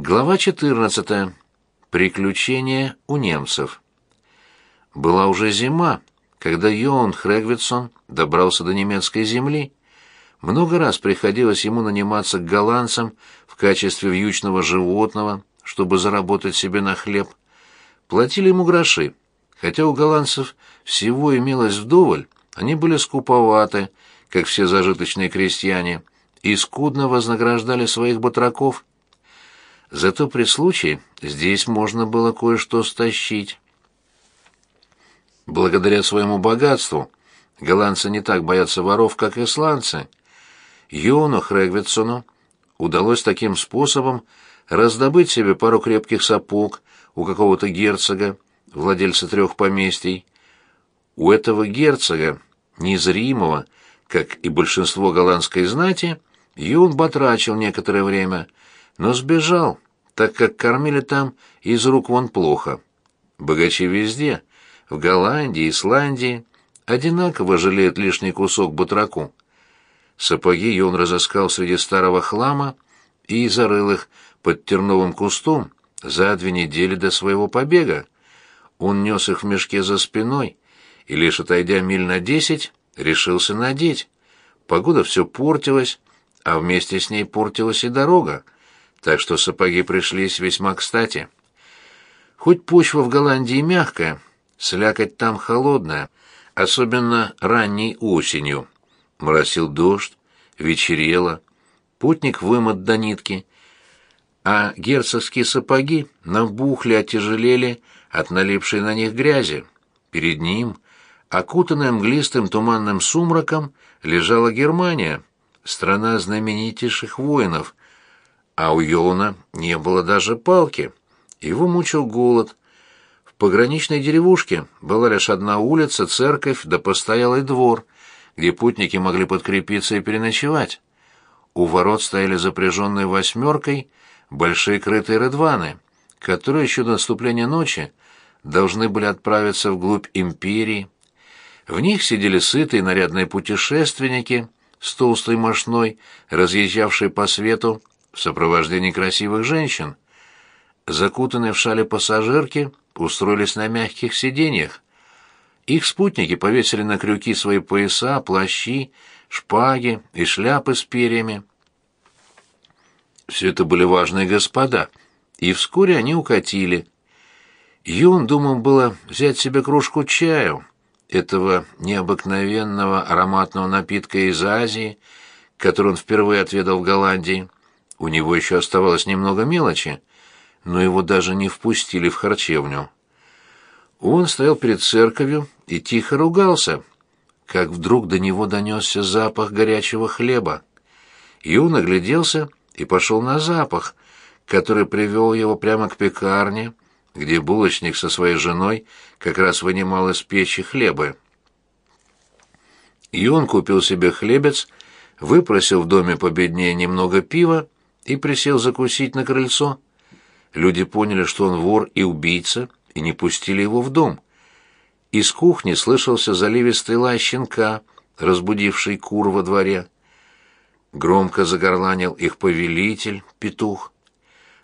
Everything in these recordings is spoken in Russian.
Глава 14. Приключения у немцев. Была уже зима, когда Йоан Хрегвитсон добрался до немецкой земли. Много раз приходилось ему наниматься к голландцам в качестве вьючного животного, чтобы заработать себе на хлеб. Платили ему гроши, хотя у голландцев всего имелось вдоволь, они были скуповаты, как все зажиточные крестьяне, и скудно вознаграждали своих батраков – Зато при случае здесь можно было кое-что стащить. Благодаря своему богатству голландцы не так боятся воров, как исландцы. Йону Хрегвитсону удалось таким способом раздобыть себе пару крепких сапог у какого-то герцога, владельца трех поместий. У этого герцога, незримого, как и большинство голландской знати, Юн батрачил некоторое время — но сбежал, так как кормили там из рук вон плохо. Богачи везде, в Голландии, Исландии, одинаково жалеют лишний кусок батраку. Сапоги он разыскал среди старого хлама и зарыл их под терновым кустом за две недели до своего побега. Он нес их в мешке за спиной и, лишь отойдя миль на десять, решился надеть. Погода все портилась, а вместе с ней портилась и дорога, так что сапоги пришлись весьма кстати. Хоть почва в Голландии мягкая, слякоть там холодная, особенно ранней осенью. Моросил дождь, вечерело, путник вымот до нитки, а герцогские сапоги набухли, отяжелели от налипшей на них грязи. Перед ним, окутанная мглистым туманным сумраком, лежала Германия, страна знаменитейших воинов, а у Йона не было даже палки. Его мучил голод. В пограничной деревушке была лишь одна улица, церковь да постоялый двор, где путники могли подкрепиться и переночевать. У ворот стояли запряженные восьмеркой большие крытые редваны, которые еще до наступления ночи должны были отправиться вглубь империи. В них сидели сытые нарядные путешественники с толстой мошной, разъезжавшие по свету в сопровождении красивых женщин. Закутанные в шали пассажирки устроились на мягких сиденьях. Их спутники повесили на крюки свои пояса, плащи, шпаги и шляпы с перьями. Все это были важные господа, и вскоре они укатили. Юн думал было взять себе кружку чаю, этого необыкновенного ароматного напитка из Азии, который он впервые отведал в Голландии. У него еще оставалось немного мелочи, но его даже не впустили в харчевню. Он стоял перед церковью и тихо ругался, как вдруг до него донесся запах горячего хлеба. Юн огляделся и пошел на запах, который привел его прямо к пекарне, где булочник со своей женой как раз вынимал из печи хлебы. Юн купил себе хлебец, выпросил в доме победнее немного пива и присел закусить на крыльцо. Люди поняли, что он вор и убийца, и не пустили его в дом. Из кухни слышался заливистый лай щенка, разбудивший кур во дворе. Громко загорланил их повелитель, петух.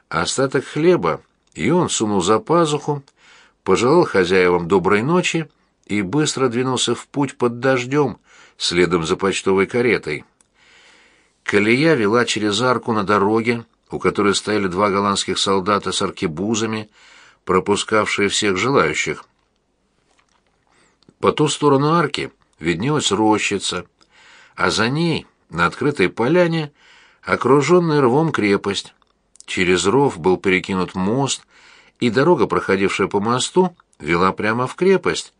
Остаток хлеба и он сунул за пазуху, пожелал хозяевам доброй ночи и быстро двинулся в путь под дождем, следом за почтовой каретой. Колея вела через арку на дороге, у которой стояли два голландских солдата с аркебузами, пропускавшие всех желающих. По ту сторону арки виднелась рощица, а за ней, на открытой поляне, окруженная рвом крепость. Через ров был перекинут мост, и дорога, проходившая по мосту, вела прямо в крепость.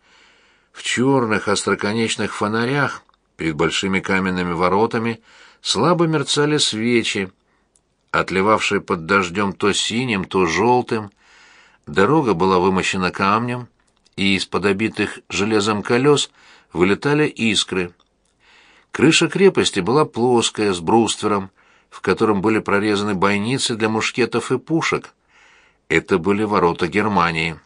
В черных остроконечных фонарях перед большими каменными воротами слабо мерцали свечи, отливавшие под дождем то синим, то желтым. Дорога была вымощена камнем, и из-под обитых железом колес вылетали искры. Крыша крепости была плоская, с бруствером, в котором были прорезаны бойницы для мушкетов и пушек. Это были ворота Германии.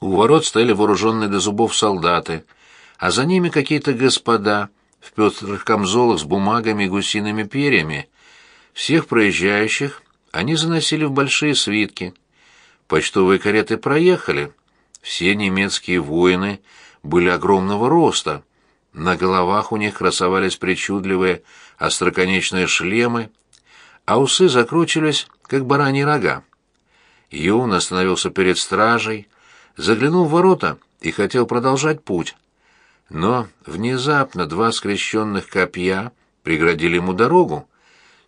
У ворот стояли вооруженные до зубов солдаты, а за ними какие-то господа в пестрых камзолах с бумагами и гусиными перьями. Всех проезжающих они заносили в большие свитки. Почтовые кареты проехали. Все немецкие воины были огромного роста. На головах у них красовались причудливые остроконечные шлемы, а усы закручивались, как бараньи рога. Юн остановился перед стражей, заглянул в ворота и хотел продолжать путь. Но внезапно два скрещенных копья преградили ему дорогу.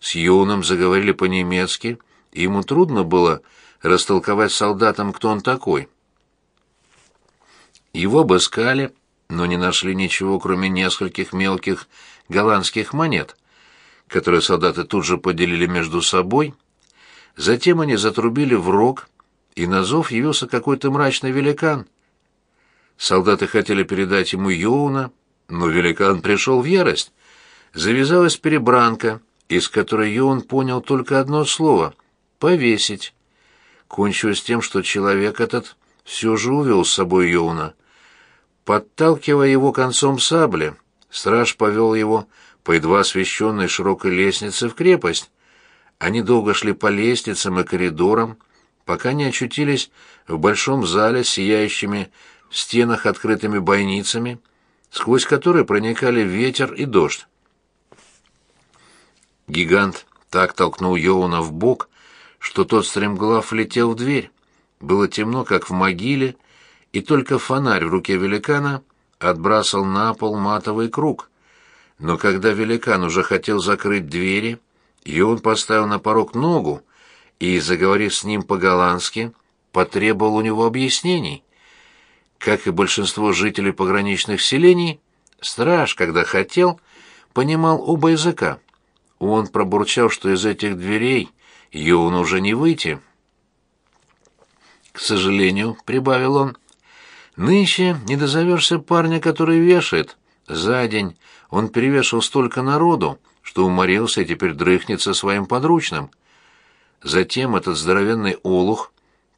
С Юном заговорили по-немецки, и ему трудно было растолковать солдатам, кто он такой. Его обыскали, но не нашли ничего, кроме нескольких мелких голландских монет, которые солдаты тут же поделили между собой. Затем они затрубили в рог, и на зов явился какой-то мрачный великан. Солдаты хотели передать ему Йоуна, но великан пришел в ярость. Завязалась перебранка, из которой Йоун понял только одно слово — «повесить». Кончилось тем, что человек этот все же увел с собой Йоуна. Подталкивая его концом сабли, страж повел его по едва освещенной широкой лестнице в крепость. Они долго шли по лестницам и коридорам, пока не очутились в большом зале с сияющими в стенах открытыми бойницами, сквозь которые проникали ветер и дождь. Гигант так толкнул Йоуна в бок, что тот стремглав влетел в дверь. Было темно, как в могиле, и только фонарь в руке великана отбрасывал на пол матовый круг. Но когда великан уже хотел закрыть двери, Йоун поставил на порог ногу и, заговорив с ним по-голландски, потребовал у него объяснений. Как и большинство жителей пограничных селений, страж, когда хотел, понимал оба языка. Он пробурчал, что из этих дверей Йоун уже не выйти. «К сожалению», — прибавил он, — «нынче не дозовешься парня, который вешает. За день он перевешал столько народу, что уморился и теперь дрыхнет своим подручным». Затем этот здоровенный олух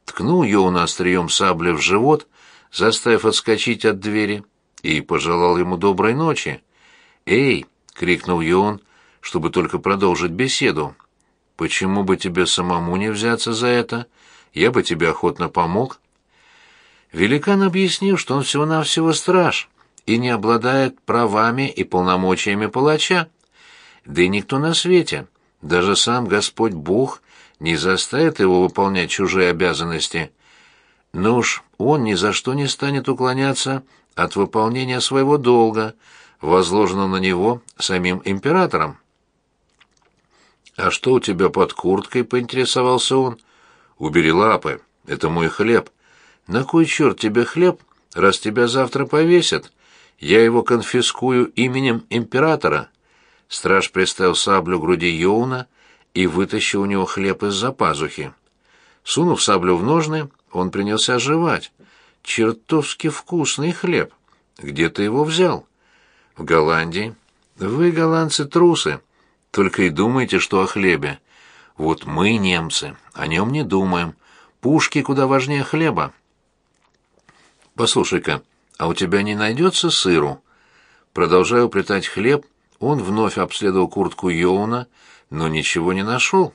ткнул Йоуна острием сабли в живот, заставив отскочить от двери, и пожелал ему доброй ночи. «Эй!» — крикнул Йоун, чтобы только продолжить беседу. «Почему бы тебе самому не взяться за это? Я бы тебе охотно помог». Великан объяснил, что он всего-навсего страж и не обладает правами и полномочиями палача. Да и никто на свете, даже сам Господь Бог, не заставит его выполнять чужие обязанности. Но уж он ни за что не станет уклоняться от выполнения своего долга, возложенного на него самим императором. «А что у тебя под курткой?» — поинтересовался он. «Убери лапы, это мой хлеб». «На кой черт тебе хлеб, раз тебя завтра повесят? Я его конфискую именем императора». Страж приставил саблю к груди Йоуна и вытащил у него хлеб из-за пазухи. Сунув саблю в ножны, он принялся оживать. Чертовски вкусный хлеб. Где ты его взял? В Голландии. Вы, голландцы, трусы. Только и думаете, что о хлебе. Вот мы, немцы, о нем не думаем. Пушки куда важнее хлеба. Послушай-ка, а у тебя не найдется сыру? Продолжая уплетать хлеб, он вновь обследовал куртку Йоуна, но ничего не нашел.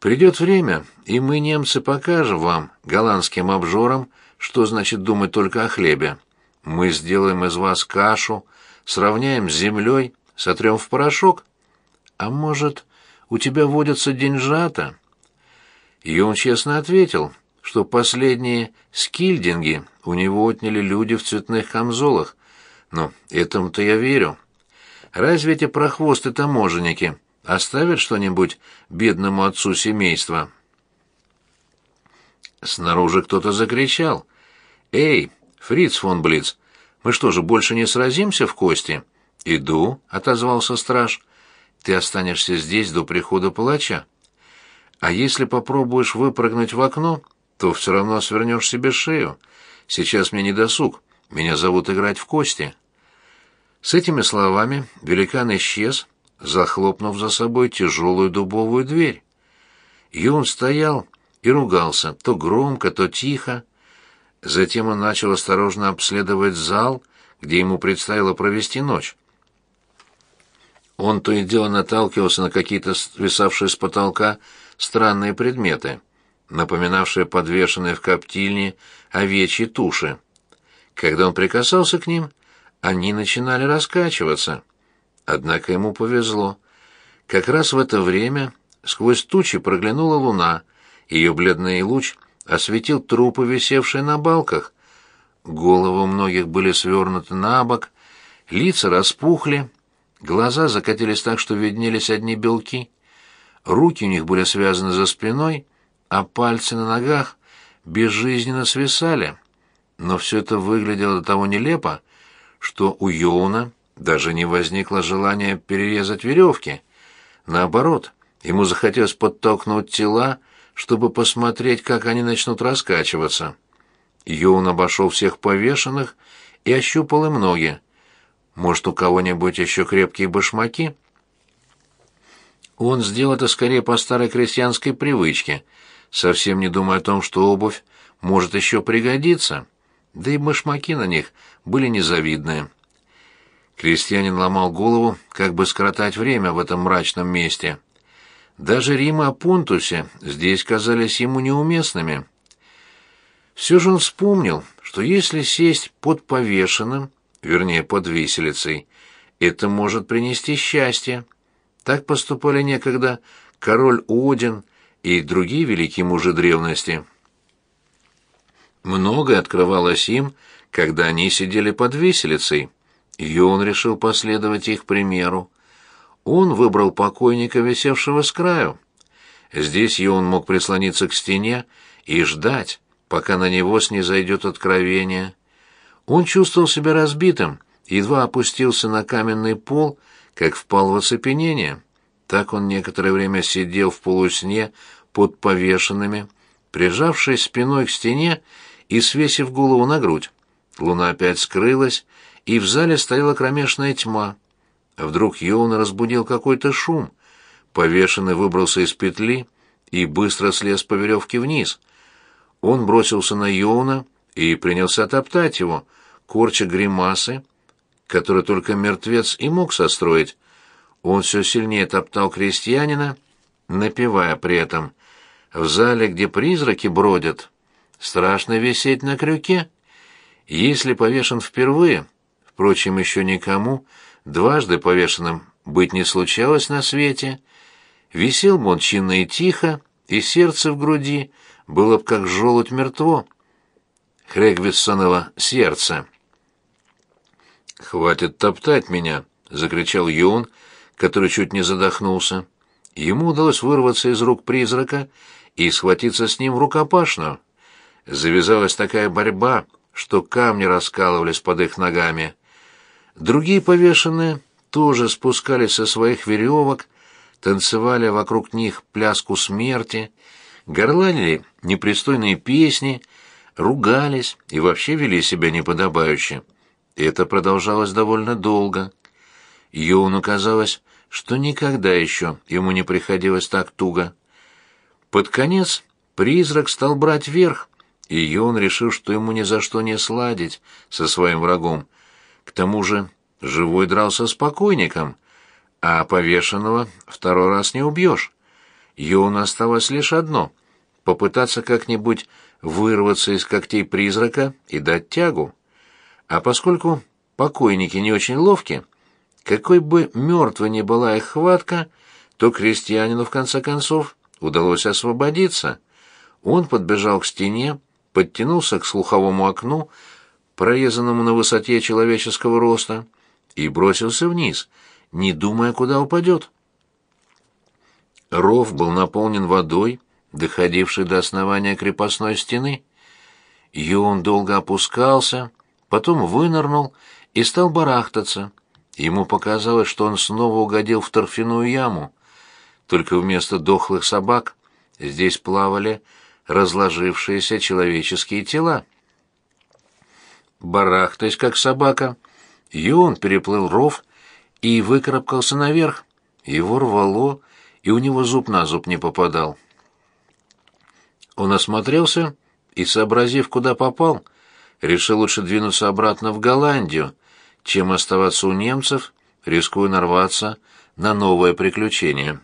Придет время, и мы, немцы, покажем вам, голландским обжорам, что значит думать только о хлебе. Мы сделаем из вас кашу, сравняем с землей, сотрем в порошок. А может, у тебя водятся деньжата?» И он честно ответил, что последние скильдинги у него отняли люди в цветных камзолах. Но этому-то я верю. Разве эти прохвосты-таможенники оставят что-нибудь бедному отцу семейства?» Снаружи кто-то закричал. «Эй, Фриц фон Блиц, мы что же, больше не сразимся в кости?» «Иду», — отозвался страж. «Ты останешься здесь до прихода палача. А если попробуешь выпрыгнуть в окно, то все равно свернешь себе шею. Сейчас мне не досуг, меня зовут играть в кости». С этими словами великан исчез, захлопнув за собой тяжелую дубовую дверь. Юн стоял и ругался, то громко, то тихо. Затем он начал осторожно обследовать зал, где ему предстояло провести ночь. Он то и дело наталкивался на какие-то свисавшие с потолка странные предметы, напоминавшие подвешенные в коптильне овечьи туши. Когда он прикасался к ним, они начинали раскачиваться. Однако ему повезло. Как раз в это время сквозь тучи проглянула луна, ее бледный луч осветил трупы, висевшие на балках. Головы у многих были свернуты на бок, лица распухли, глаза закатились так, что виднелись одни белки. Руки у них были связаны за спиной, а пальцы на ногах безжизненно свисали. Но все это выглядело до того нелепо, что у Йоуна даже не возникло желания перерезать веревки. Наоборот, ему захотелось подтолкнуть тела, чтобы посмотреть, как они начнут раскачиваться. Йоун обошел всех повешенных и ощупал им ноги. Может, у кого-нибудь еще крепкие башмаки? Он сделал это скорее по старой крестьянской привычке, совсем не думая о том, что обувь может еще пригодиться да и башмаки на них были незавидные. Крестьянин ломал голову, как бы скоротать время в этом мрачном месте. Даже Римы о Пунтусе здесь казались ему неуместными. Все же он вспомнил, что если сесть под повешенным, вернее, под виселицей, это может принести счастье. Так поступали некогда король Один и другие великие мужи древности. Многое открывалось им, когда они сидели под виселицей, и он решил последовать их примеру. Он выбрал покойника, висевшего с краю. Здесь Йон мог прислониться к стене и ждать, пока на него снизойдет откровение. Он чувствовал себя разбитым, едва опустился на каменный пол, как впал в оцепенение. Так он некоторое время сидел в полусне под повешенными, прижавшись спиной к стене и свесив голову на грудь. Луна опять скрылась, и в зале стояла кромешная тьма. Вдруг Йоуна разбудил какой-то шум. Повешенный выбрался из петли и быстро слез по веревке вниз. Он бросился на Йоуна и принялся топтать его, корча гримасы, которые только мертвец и мог состроить. Он все сильнее топтал крестьянина, напевая при этом «В зале, где призраки бродят, Страшно висеть на крюке. Если повешен впервые, впрочем, еще никому, дважды повешенным быть не случалось на свете, висел бы он чинно и тихо, и сердце в груди было бы как желудь мертво. Хрегвитсоново сердце. «Хватит топтать меня!» — закричал Йон, который чуть не задохнулся. Ему удалось вырваться из рук призрака и схватиться с ним в рукопашную. Завязалась такая борьба, что камни раскалывались под их ногами. Другие повешенные тоже спускались со своих веревок, танцевали вокруг них пляску смерти, горланили непристойные песни, ругались и вообще вели себя неподобающе. Это продолжалось довольно долго. Йоуну казалось, что никогда еще ему не приходилось так туго. Под конец призрак стал брать верх, и Йон решил, что ему ни за что не сладить со своим врагом. К тому же живой дрался с покойником, а повешенного второй раз не убьешь. Йону осталось лишь одно — попытаться как-нибудь вырваться из когтей призрака и дать тягу. А поскольку покойники не очень ловки, какой бы мертвой ни была их хватка, то крестьянину, в конце концов, удалось освободиться. Он подбежал к стене, подтянулся к слуховому окну, прорезанному на высоте человеческого роста, и бросился вниз, не думая, куда упадет. Ров был наполнен водой, доходившей до основания крепостной стены. Он долго опускался, потом вынырнул и стал барахтаться. Ему показалось, что он снова угодил в торфяную яму. Только вместо дохлых собак здесь плавали разложившиеся человеческие тела. Барахтаясь, как собака, Юн переплыл ров и выкарабкался наверх. Его рвало, и у него зуб на зуб не попадал. Он осмотрелся и, сообразив, куда попал, решил лучше двинуться обратно в Голландию, чем оставаться у немцев, рискуя нарваться на новое приключение.